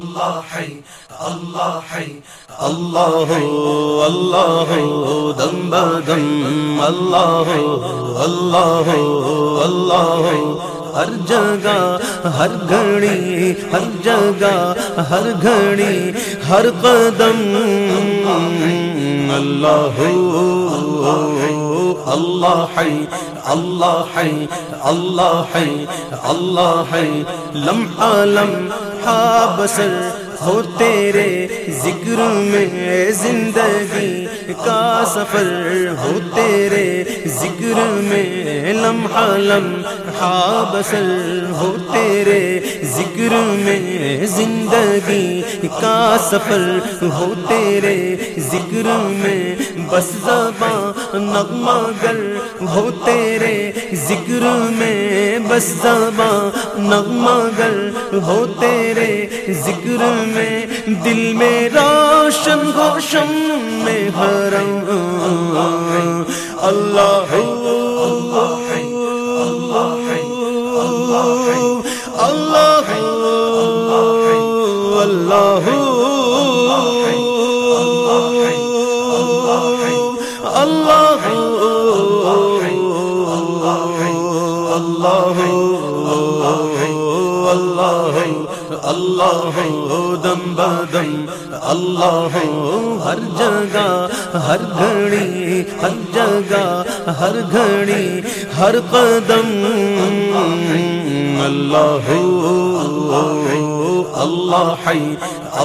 اللہ اللہ اللہ اللہ دم بدم اللہ اللہ اللہ ہر جگہ ہر گھڑی ہر جگہ ہر گھڑی ہر قدم اللہ اللہ ہے اللہ ہے اللہ ہے اللہ ہے لمحہ لمحہ بسر ہو تیرے ذکر میں زندگی کا سفر ہو تیرے ذکر میں لمحہ لمحہ بسر ہو تیرے ذکر میں زندگی کا سفر ہو تیرے ذکر میں بس زباں نغمہ گر ہو تیرے ذکر میں بس زباں نغمہ گر ہو تیرے ذکر میں دل میں روشن گوشم میں حرم اللہ اللہ اللہ اللہ اللہ اللہ اللہ دم بدم اللہ ہر جگہ ہر گھڑی ہر جگہ ہر گھڑی ہر قدم اللہ اللہ ہے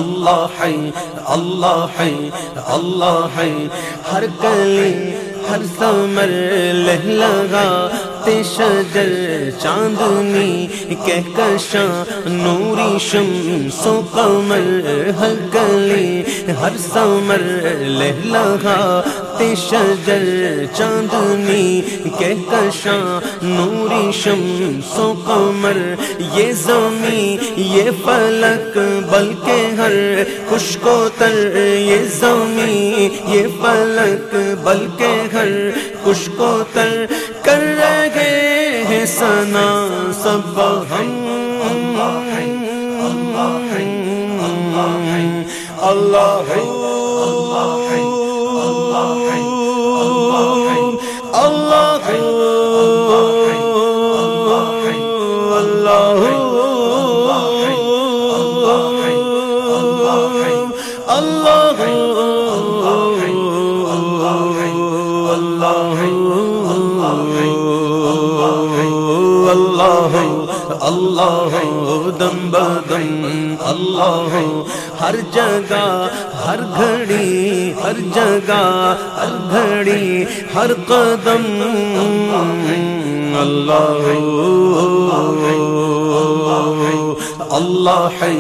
اللہ ہے اللہ ہے اللہ ہے ہر کلی ہر سمر لہ لگا شجر چاندنی کہکشاں نوری شم سو قمر ہر گلی ہر سمر لہ لگا شجر چاندنی کہکشاں نوری شم سو قمر یہ زمین یہ فلک بلکہ ہر خوش کو تر یہ زمین یہ فلک بلکہ ہر خوش کو تر کر رہے سنا سب ہم اللہ اللہ اللہ اللہ اللہ دم بدم، اللہ ہر جگہ، ہر گھڑی، ہر جگہ، ہر گھڑی، ہر قدم۔ اللہ اللہ ہے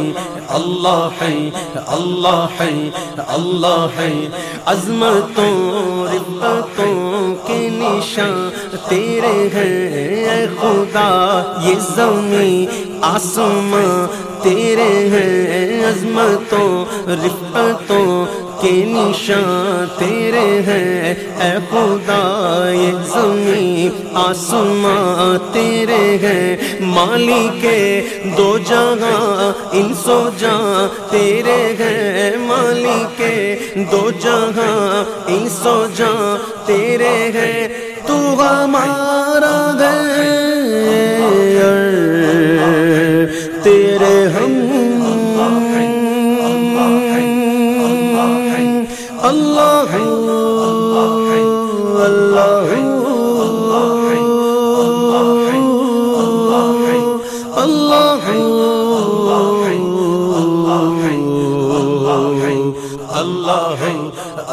اللہ ہے اللہ ہے اللہ ہے عظمتوں تیرے ہیں اے خدا، یہ زمین آسمان تیرے ہیں عظمتوں رفتوں کے نشان، تیرے ہیں اے خدا، یہ زمین آسمان تیرے ہیں مالی کے دو جہاں، ان سو جہاں، تیرے ہیں مالی کے دو جہاں، ان سو جہاں، تیرے ہیں غمارا ہے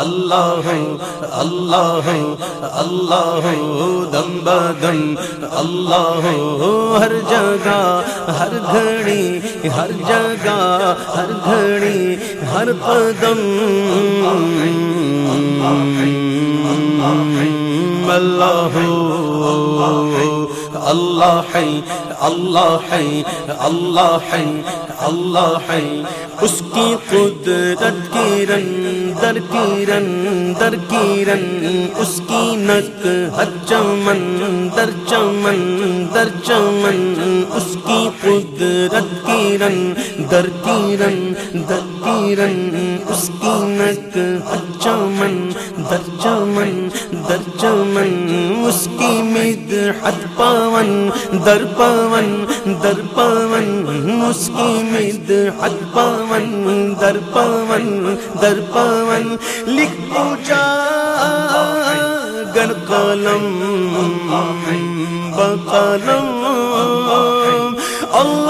اللہ اللہ اللہ دم بدم اللہ ہر جگہ، ہر گھڑی، ہر جگہ، ہر گھڑی، ہر قدم۔ اللہ اللہ اللہ ہے اللہ ہے اللہ ہے اللہ ہے۔ اس کی قدرت کی رن در کی رن در کی رن اس کی نک چمن، در چمن در چمن۔ اس کی قدرت کی رن در کی رن در کی رن اس کی نک چمن، در چمن۔ در چمن، اس کی مد پون در پون در پون اس کی مد پون در پون در پون لکھ پوجا گر قلم بقلم اللہ